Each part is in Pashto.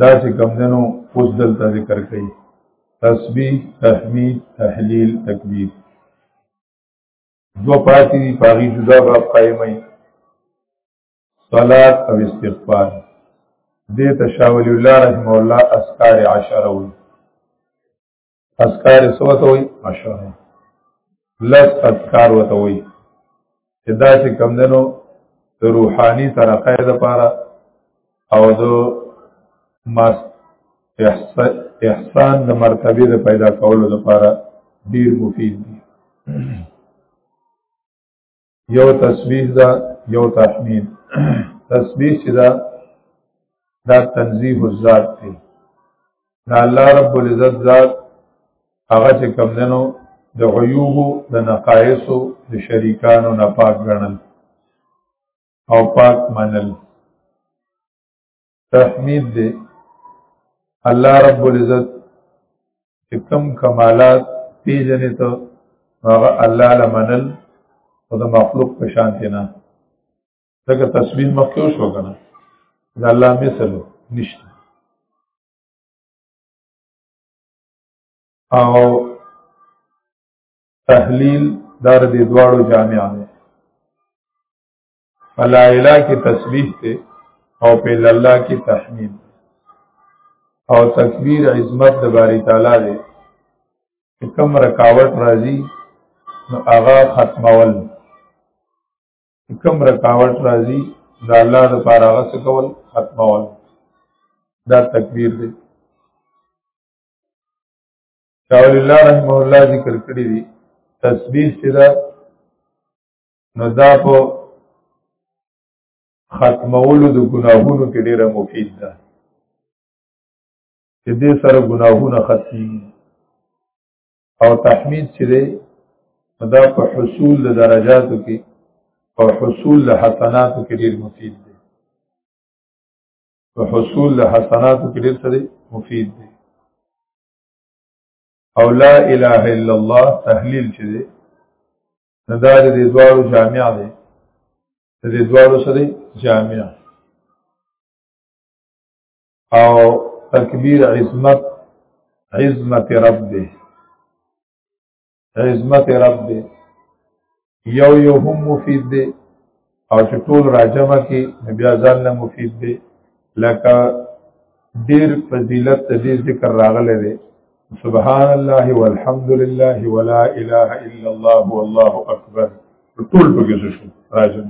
دا چې کمدنو اوس دلته ذکر کړي تسبیح تحمید تحلیل تکبیر دو پاتې دي پاغي جدا باب قائمای صلات او استغفار دې تشاول الله رحم الله اسکار عشره وي اسکار سوته وي ماشاءالله لس اسکار وته وي چې دا چې کم دنو د روحاني ترقه د پاره او د ماس احسان د مرتبه د پیدا کولو لپاره ډیر مفید دي یو تسبیح دا یو تحمید تسبیح چې دا دا تنزیه الذات دی دا الله رب العزت ذات هغه چې کوم دنو د عیوب د نقایص د شریکانو نه پاک ګڼل او پاک منل تحمید دی الله رب العزت چې کم کمالات پیژنې ته هغه الله لمنل او د مخلوق په شان کې نه ځکه تسبیح مخکې شو کنه د الله مثل نشته او تحلیل دار دې دواړو جامع نه فلا اله کې تسبیح ته او په الله کې تحمید او تکبیر عظمت د باری تعالی دی کم رکاوټ راځي نو هغه ختمول کم رکاوټ راځي د الله د پاره هغه څه کول ختمول دا تکبیر دی شاول الله رحمه الله ذکر کړی دی تسبیح چې دا نو دا په ختمولو د ګناهونو کې ډیره مفید ده چې دې سره ګناهونه ختمي او تحمید چې دی دا په حصول د درجاتو کې او حصول د حسناتو کې ډیر مفید دی په حصول د حسناتو کې ډیر څه دی مفید دی او لا اله الا الله تحلیل چې دی نه دا د دې دوارو جامع دی د دې دوارو سره جامع او تکبیر عظمت عظمت رب دی عظمت رب دی یو یو هم مفید دی او چې ټول راجمه کې بیا ځان له مفید دی لکه ډیر فضیلت د دې ذکر راغلی دی سبحان الله والحمد لله ولا اله الا الله والله اکبر ټول پکې شو راځي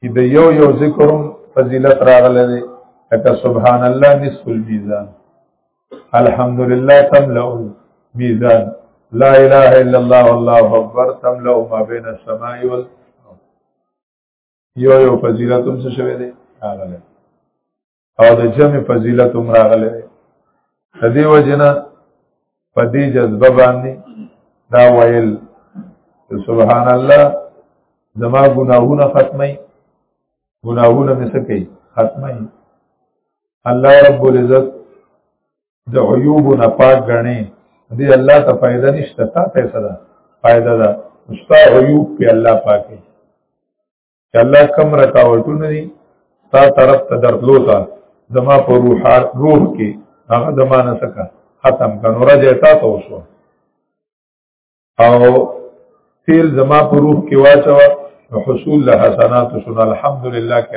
چې د یو یو ذکرم فضیلت راغله دی لکه سبحان الله نصف المیزان الحمدلله تملأ میزان لا اله الا الله والله اکبر تملأ ما بین السماء وال یو یو فضیلت هم څه شوی دی راغله او د جمع فضیلت هم راغلی دی د دې وجه نه په دې جذبه باندې دا ویل سبحان الله زما ګناهونه ختمي ګناهونه مې څه کوي ختمي الله رب العزت د عیوب نه پاک غني دې الله ته فائدہ نشته تا ته څه ده فائدہ ده مستا عیوب په الله پاکي چې الله کم رکاوټونه دي تا طرف ته درتلو تا زما په روح روح کې هغه د معنی څخه ختم کنو را دې تا ته وشو او تیل زما په روح کې واچو حصول له حسنات شنا الحمدلله کې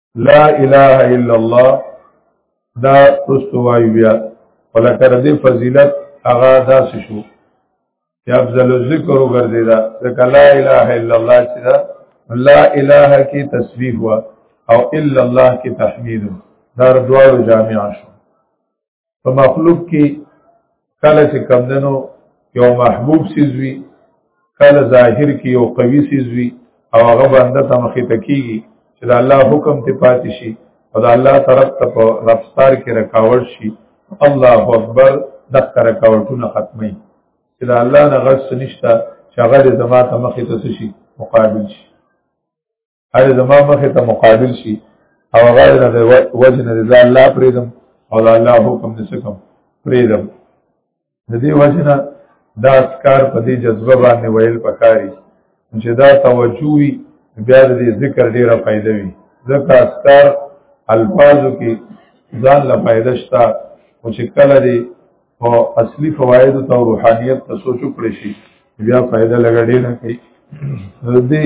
لا اله الا الله دا استوای بیا ولکر دې فضیلت هغه داس شو یا افضل الذکر وګرځي دا ځکه لا اله الا الله چې دا لا اله کی تسبیح وا او الا الله کی تحمید دا دوه جامع شو په مخلوق کې کله چې کمدنو یو محبوب سیزوي کله ظاهر کې یو قوي سیزوي او هغه بنده ته مخې ته کېږي چې د الله حکم ته پاتې شي او د الله طرف ته په رفتار کې رکاوټ شي الله اکبر دغه رکاوټونه ختمي چې د الله نه غږ نشته چې هغه د زما ته مخې ته شي مقابل شي هغه زما مخه ته مقابل شي او هغه نه وجه نه دا الله پریدم او دا الله حکم نسکم پریدم د دې وجه نه دا اسکار په دې جذبه باندې ویل پکاري چې دا توجه وي بیا د ذکر ډیره فائدہ وي ځکه اسکار الفاظو کې ځان لا فائدہ شته او چې کله دې او اصلي فواید او روحانيت ته سوچ کړی شي بیا فائدہ لګړې نه کوي دې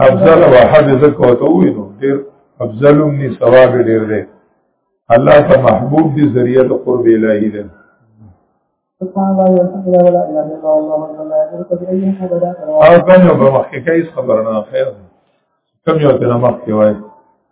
افضل واحد زکه وته وي نو ډیر افضل مني ثواب ډیر دی الله ته محبوب دي ذریعہ د قرب الهی ده سبحان الله والحمد لله ولا اله الا الله والله اکبر لا اله الا الله ولا اله الا الله او کوم په مخکې کوي خبرنا خیر کوم یو ته مخکې وایي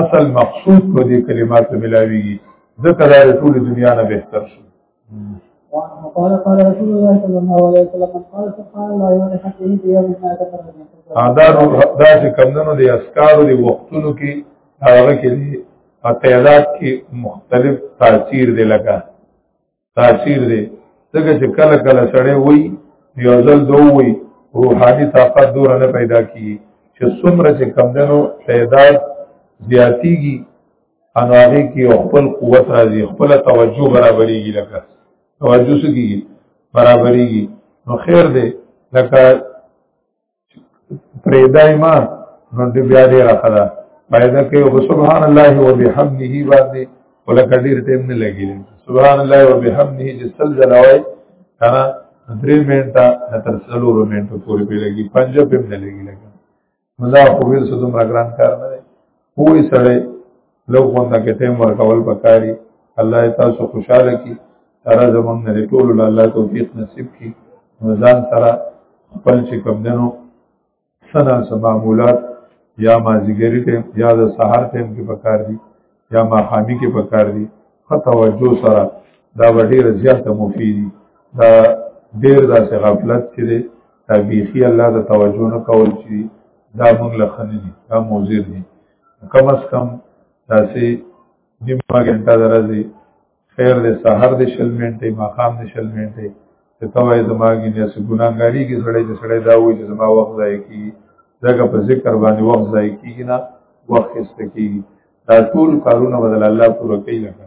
اصل مقصود په دې کلمات ملاويږي ځکه دا ټول دنیا نه بهتر شو وقال قال رسول الله صلى الله عليه وسلم قال سبحان الله وبحمده في يوم ما ذكر دا دا چې کمندونو د اسکارو د وختونو کې هغه کې په تعداد کې مختلف تاثیر دی لکه تاثیر دی ځکه چې کله کله سړی وای یو ځل دوه وای روحاني طاقت دور نه پیدا کیږي چې څومره چې کمدنو تعداد زیاتیږي ان هغه کې خپل قوت راځي خپل توجه برابرېږي لکه توجه سګي برابرېږي نو خیر دی لکه پریدای ما نو دې بیا دې راخدا پیدا کوي او سبحان الله و بحمده باندې ولکه ډیر ټیم نه لګی سبحان الله و بحمده چې سل جلاوي کنه درې منټه تر څلورو منټو پورې به لګي پنځه په نه لګي لګي مزه خو ویل څه دومره ګران کار نه دی پوه سره لو غونډه کې ټیم ورکول پکاري الله تاسو خوشاله کی سره زمونږ نه ټول الله توفیق نصیب کی ځان سره خپل چې کوم دنو سنا سمامولات یا مازیګری ټیم یا د سحر ټیم کې پکار دي یا ماخامی کې پکار دي خطا وجو سره دا وړي زیاته مفیدی دا ډیر داسې غفلت چې دی تابیخی الله د توجه نه کول چې دا موږ له خنې دي دا موزیر دي کم از کم داسې نیمه ګنټه درځي خیر دې سحر دې شل منټې ماقام دې شل منټې ته توای زماګی نه سې ګناګاری کې سړې دې سړې دا وې چې زما وخت ځای کی ځکه په ذکر باندې وخت ځای کیږي نه وخت استکی دا ټول کارونه بدل الله پوره کوي لکه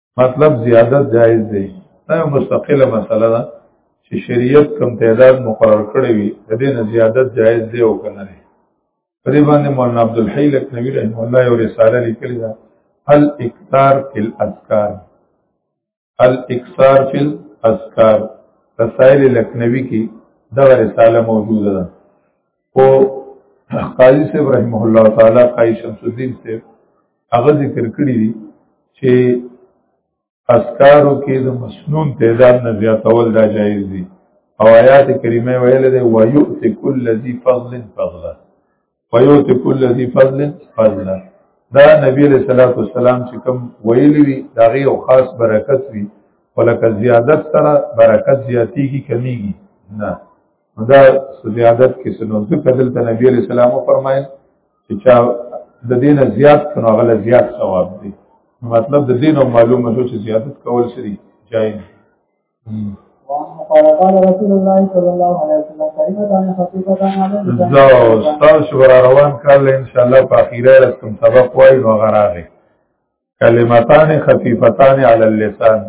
مطلب زیادت جایز دی دا مستقله مسله ده چې شریعت کم تعداد مقرر کړی وي د دې نه زیادت جایز دی او کنه نه په دې باندې مولانا عبد الحی لکنوی رحم الله یو رساله لیکلی ده الاکثار فی الاذکار الاکثار فی الاذکار رسائل لکنوی کې دا رساله موجوده ده او قاضي صاحب رحمه الله تعالی قاضي شمس الدين صاحب هغه ذکر کړی دی چې اسکارو کې د مسنون تعداد نه زیاتول دا جایز دي او آیات کریمه ویل دی ويؤت كل ذي فضل فضلا ويؤت كل ذي فضل فضلا دا نبی علیہ الصلوۃ والسلام چې کوم ویلی وی دا غي او خاص برکت وی ولکه زیادت سره برکت زیاتیږي کمیږي نه دا زیادت کې سنو ځکه دلته نبی علیہ السلام فرمایل چې چا د دینه زیات کنو غل زیات ثواب دی مطلب د دینه معلومه شو چې زیادت کول شری جایز قال قال رسول الله صلى الله عليه وسلم كلمه عن خطيبه عن دا استاد شو روان کال ان شاء الله په اخیره رسم سبق وای نو غراغه کلمتان خفیفتان علی اللسان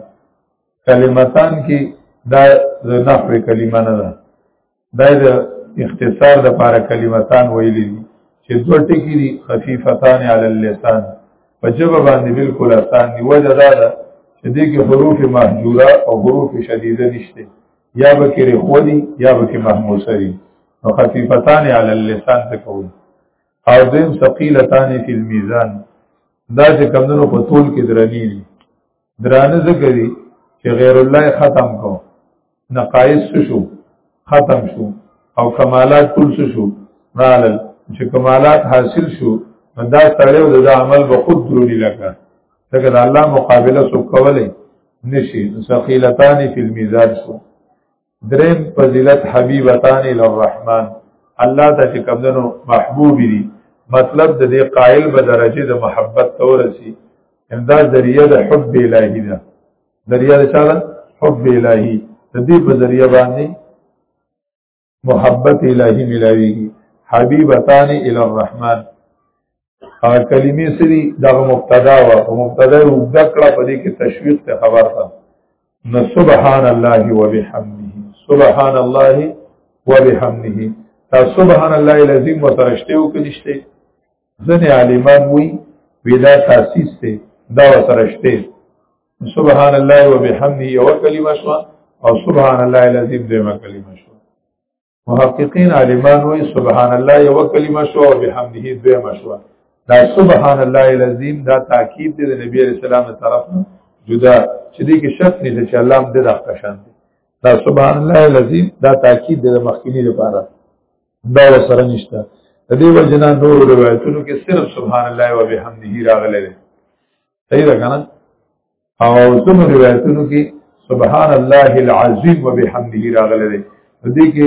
کلمتان کې دا د نحو کلمه نه ده دا د اختصار د پاره کلمتان ویلي دي چې دوه ټکي دي خفیفتان علی اللسان په جواب باندې بالکل آسان دی وجه دا ده چې دې کې حروف محجوره او حروف شدیده نشته یا به کې رخودي یا به کې محموسه دي نو خفیفتان علی اللسان ته کوي او دیم ثقیلتان فی المیزان دا چې کمونو په طول کې درنی دي درانه ذکر دي چې غیر الله ختم کو نقایص شو ختم شو او کمالات ټول شو رالل چې کمالات حاصل شو دا سره او دا عمل به خود درونی لکه ځکه دا الله مقابله سو کولای نشي ثقيلتان فی المیزان شو دریم فضیلت حبیبتان للرحمن الله ته چې کمدنو محبوب دي مطلب د دې قائل به درجه د محبت تورسي همدا ذریعہ د حب الهی ده ذریعہ د چاله حب الهی د دې په ذریعہ باندې محبت الهی ملاویږي حبیبتان الی الرحمن هغه کلمې سری دا مبتدا وا او مبتدا یو ذکر په دې کې تشویق ته خبر ده نو سبحان الله وبحمده سبحان الله وبحمده دا سبحان الله العظیم وترشته او کلیشته ځنې عالمان وی ودا تاسیس ته دا وترشته سبحان الله وبحمده یو کلمه شو او سبحان الله العظیم دیمه کلمه شو محققین عالمان وی سبحان الله یو کلمه شو او بحمده دوه مشو دا سبحان الله العظیم دا تاکید دی د نبی علیہ السلام تر طرف جدا چې دې کې شک نشته چې الله دې راخته شان دی دا سبحان الله العظیم دا تاکید دی د مخکینی لپاره دا سره نشته د دې وجنا نور روایتونو کې صرف سبحان الله و بحمده راغلی دی صحیح ده کنه او څونو روایتونو کې سبحان الله العظیم وبحمده راغلی دی دې کې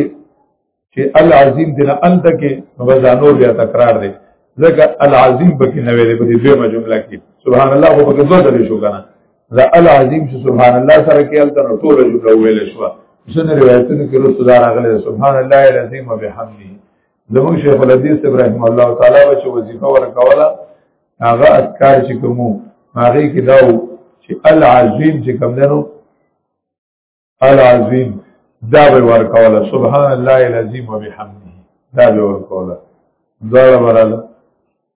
چې العظیم دنا انت کې مبزانو بیا تکرار دی ځکه العظیم پکې نه ویلې په دې دوه جمله کې سبحان الله خو پکې دوه ځلې شو کنه دا العظیم چې سبحان الله سره کې الته نو ټول جمله ویل شو څنګه روایتونو کې رسول الله راغلی سبحان الله العظیم وبحمده زموږ شیخ الحدیث ابراهیم الله تعالی به چې وظیفه ورکوله هغه اذکار چې کومو هغه کې دا و چې العظیم چې کوم دنو العظیم دا به ورکوله سبحان الله العظیم وبحمده دا به ورکوله دا وراله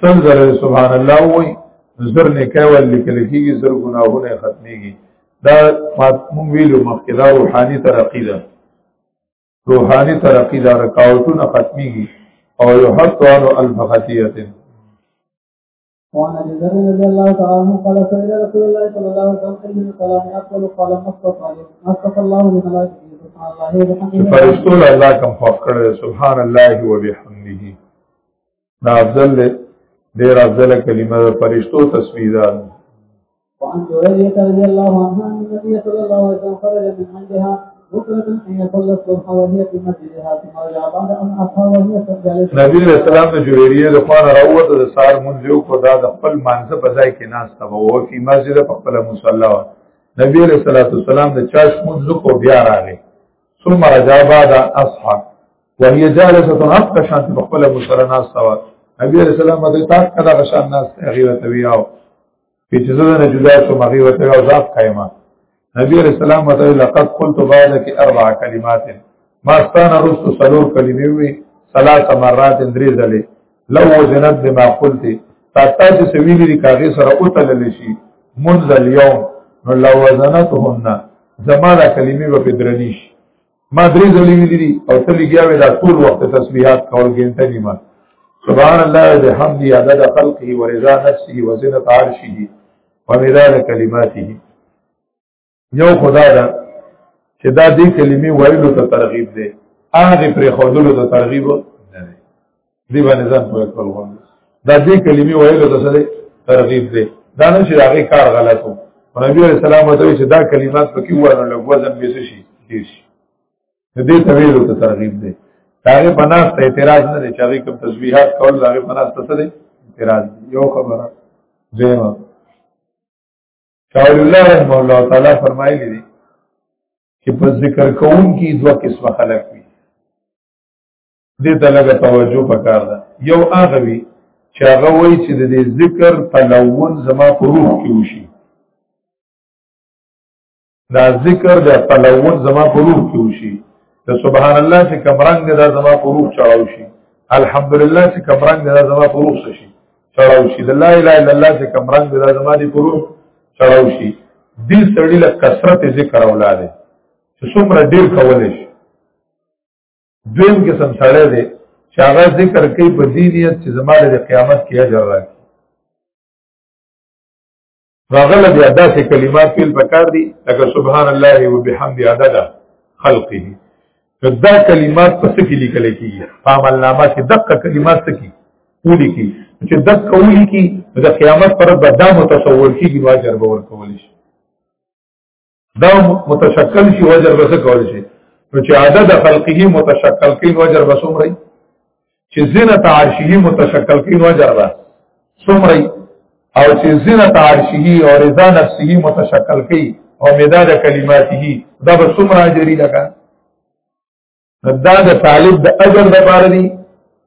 سل زره سبحان الله وای زر نه کول لیکل کیږي زر ګناهونه ختميږي دا مونږ ویلو مخکې دا روحاني ترقی ده روحاني ترقی دا رکاوټونه ختميږي او یو حتی انو الفخطیتن وعن ابي ذر رضي الله تعالى عنه قال سئل رسول الله صلى الله عليه وسلم كل من كلام يقول قال ما استطاع ما استطاع الله بملائكته سبحان الله وبحمده فرشتو الله كم فوق سبحان الله وبحمده دا افضل دی ډیر افضل کلمه ده فرشتو تسبیح ده وعن سورية رضي الله عنها أن النبي صلى الله عليه وسلم خرج من عندها بكرة حين صلى الصبح وهي في مسجدها ثم رجع بعد أن أصحى وهي سجلت نبی علیہ السلام د جویریه د خوان راوت د سار منځ یو کو دا د خپل مانزه په ځای کې ناس ته وو په مسجد په خپل مصلا نبی علیہ الصلوۃ والسلام د چاش منځ کو بیا راغی ثم رجع بعد اصحى وهي جالسه حق شان په خپل مشره ناس توا نبی عليه السلام د تاک کدا غشان ناس غیره تویاو په چې زړه نه جدا شو مغي وته او ځاف قائمه نبی عليه السلام ته لقد قلت بعدك اربع كلمات ما استان رسل سلور کلمې وي ثلاث مرات درې ځلې لو وزنت بما قلت تا تاسو سویلی دی کاغی سره او تللی شي منذ اليوم نو لو وزنتهن زمانہ کلمې به پدرنیش ما درې ځلې ویلي او ته لګیاوې دا ټول وخت تسبیحات کول ګنټه نیمه سبحان الله بحمد عدد خلقه ورضا نفسه وزنة عرشه ومداد كلماته یو خدا دا چې دا دې کلمې ویلو ته ترغیب دی هغه پر خودلو ته ترغیب نه دی دی باندې ځان په خپل غوړ دا دې کلمې ویلو ته سره ترغیب دی دا نه چې هغه کار غلطو نبی علیہ السلام ته چې دا کلمات پکې وانه لږ وزن به شي دي شي دې ته ویلو ته ترغیب دی هغه پناست اعتراض نه دی چې هغه کوم تسبیحات کول هغه پناست څه دی اعتراض یو خبره دیمه شاول الله رحمه الله تعالی فرمایلی دی چې په ذکر کوون کې دوه قسمه خلک وي دې ته لږه توجه پکار ده یو هغه وي چې هغه وایي چې د دې ذکر تلون زما په روح کې وشي دا ذکر د تلون زما په روح کې وشي د سبحان الله چې کمرنګ دا زما په روح چاو شي الحمدلله چې کمرنګ دا زما په روح شي چړاو شي د لا اله الا الله چې کوم رنگ د زما دي پرو چړاو شي دې سړی له کثرت ذکر اولاده چې څومره ډیر کولای شي دویم قسم سړی دی چې هغه ذکر کوي په دې نیت چې زما د قیامت کې اجر راکړي راغله بیا داسې کلمات پیل پکار دي لکه سبحان الله وبحمد عدد خلقه دا کلمات په څه کې لیکل کېږي په عملنامه کې دقه کلمات څه کې ولي کې چې دقه ولي کې د قیامت پر به دا متصور کېږي واجر به ورکول شي دا متشکل شي وجر بس کول شي نو چې عدد خلقه متشکل کین وجر بس عمرې چې زینت عرشه متشکل کین وجر بس عمرې او چې زینت عرشه او رضا نفسه متشکل کین او مداد کلماته دا به څومره اجری لګا دا د طالب د اجر د پاره دي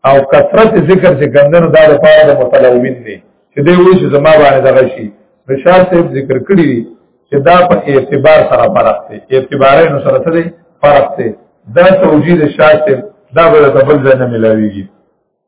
او کثرت ذکر چې ګندنو دا د پاره د متلومین دي چې دوی وایي چې زما باندې دغه شي رشاد صاحب ذکر کړی دي چې دا په اعتبار سره فرق دی اعتبارې نو سره څه فرق دی دا توجیه د شاه صاحب دا به د بل ځای نه ملاویږي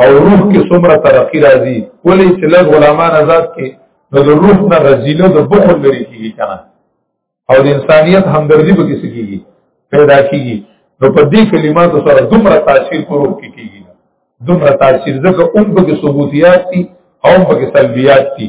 او روح کې څومره ترقی راځي ولې چې لږ غلامان آزاد کې نو د روح نه رزيله د بخل لري کیږي کنه او د انسانيت همدردي به کیږي کیږي پیدا کیږي نو په دې کلماتو سره دومره تاثیر پر روح کې کیږي دومره تاثیر ځکه اون به کې ثبوتيات دي او به کې سلبيات دي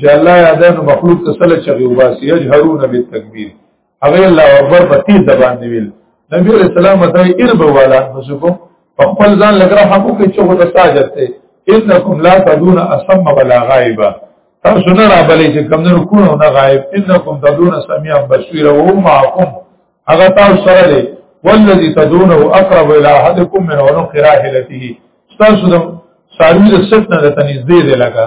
چې الله یادان مخلوق ته سره چغي وباسي یجهرون بالتکبیر هغه الله اکبر په تیز زبان دی ویل نبی علیہ السلام ته ارب والا مسکو په خپل ځان لګره حقو کې چې غوته ساجت ته انکم لا تدون اسم ولا غائبا تاسو نه را بلې چې کم نه کو نه غائب انکم تدون سميع بصير او معكم هغه تاسو سره دی والذي تدونه اقرب الى احدكم من عنق راحلته تاسو د سالو د سټ نه ته نږدې دی لګا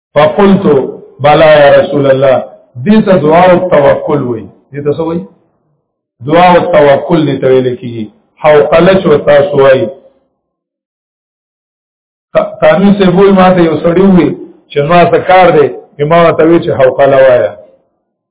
فقلت بلا یا رسول الله دې ته دعا او توکل وای دې ته څه وای دعا او توکل دې ته ویل کیږي او قلچ او تاسو وای تانو سه وای ماته یو سړی وای چې ما ته کار دی ما ته وی چې حوقله وایا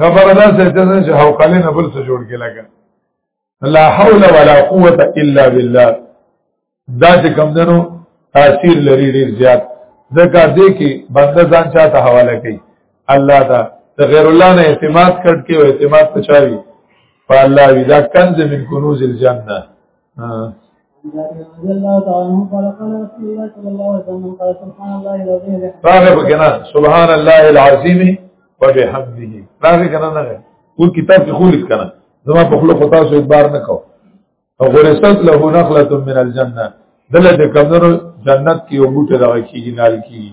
خبره دا څه چې هو قالین بل څه جوړ کې لګا لا حول ولا قوت الا بالله دا چې کم دنو تاثیر لري ډیر زیات ځکه دې کې بنده ځان چاته حواله کوي الله ته د غیر الله نه اعتماد کړ کې او اعتماد پچاوي په الله وی دا کنز من کنوز الجنه راغه بګنا سبحان الله العظیم وبحمده راغه کنه نه ټول کتاب کې خولید کنه زما په خلو خطا سو اعتبار نه کو او غرست له نخله من الجنه دله د کمنو جنت کې یو بوټه راکېږي نال کېږي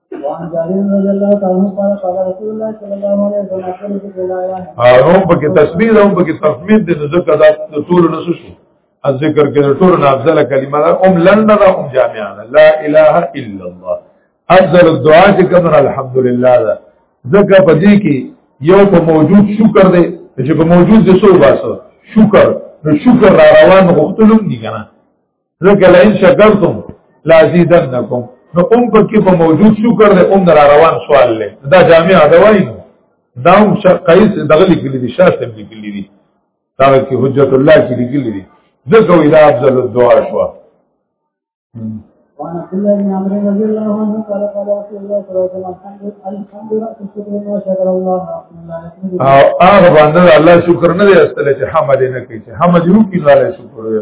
او په کې تسبیح او په کې تفمید د ذکر د ټول نسو شو ذکر کې ټول نه افضل کلمه ده ام لنده ده ام جامعه لا اله الا الله افضل الدعاء چې کوم الحمدلله ده ذکر په دې کې یو په موجود شکر دی چې په موجود د سو باسه شکر نو شکر را روان غختلم دي کنه ځکه لئن شکرتم لازیدنکم نو اوم په کې په موجود شکر دې اوم در روان سوال لې دا جامع ادوای نو دا هم شقیس دغه لیکلي دي شاسم لیکلي دي دا کې حجت الله کې لیکلي دي ذکر الى افضل الدعاء شوا وعن عبد الله بن عمرو رضي الله عنه قال قال رسول الله صلى الله عليه وسلم الحمد لله شكر ما شكر الله او هغه باندې الله شکر نه دی استل چې حمد نه کوي چې حمد یو کې الله شکر وي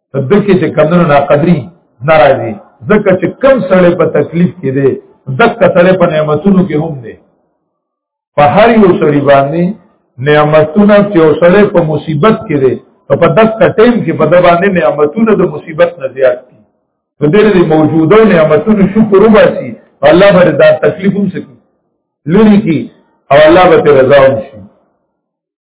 دکې چې کمونو نه قدرې ناراضي ځکه چې کم سړی په تکلیف کې دی ځکه سړی په نعمتونو کې هم دی په هر یو سړی باندې نعمتونه چې سړی په مصیبت کې دی او په دغه ټیم کې په د باندې نعمتونه د مصیبت نه زیات دي په دې لري موجوده نعمتونو شکر وباسي الله به دا تکلیف هم سکی لوري کی او الله به رضا هم شي